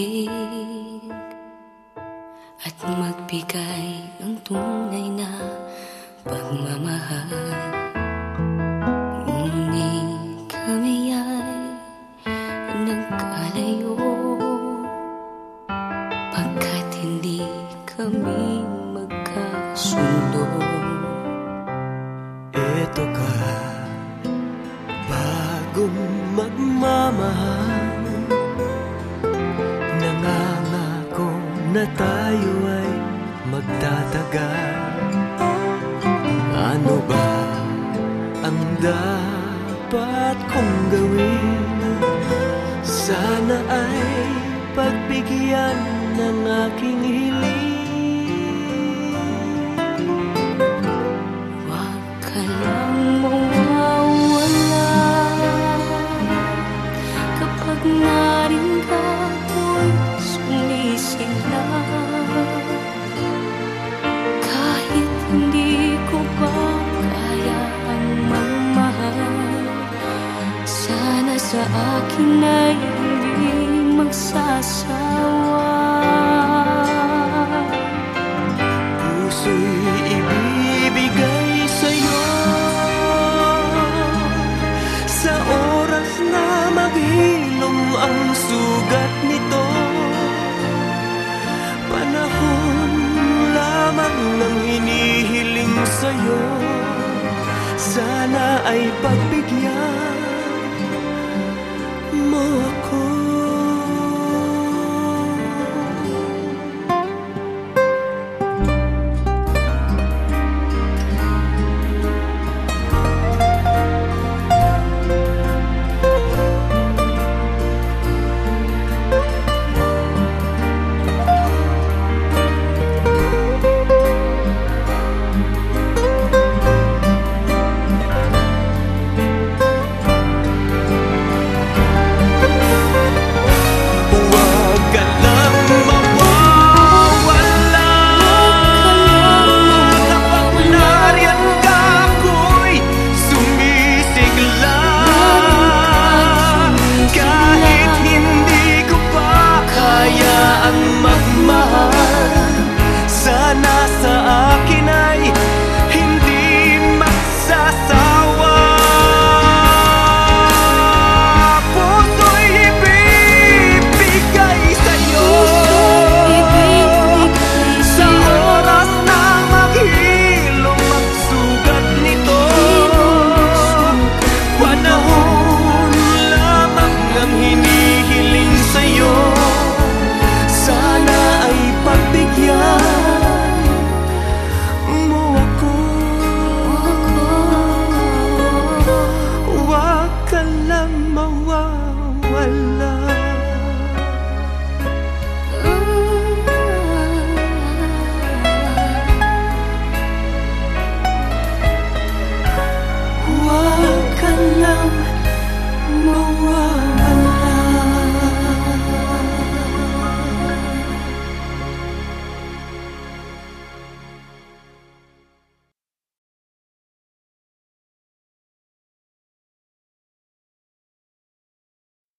umibig At magbigay ng tunay na pagmamahal. Ngunit kami ay nagkalayo Pagkat hindi kami magkasundo. Eto ka Bagong magmamahal na tayo ay magtatagal Ano ba ang dapat kong gawin? Sana ay pagbigyan ng aking hiling sa akin ay hindi magsasawa. Puso'y ibibigay sa'yo. Sa oras na maghilom ang sugat nito Panahon lamang ng hinihiling sa'yo. Sana ay pagbigyan Oh. mawawala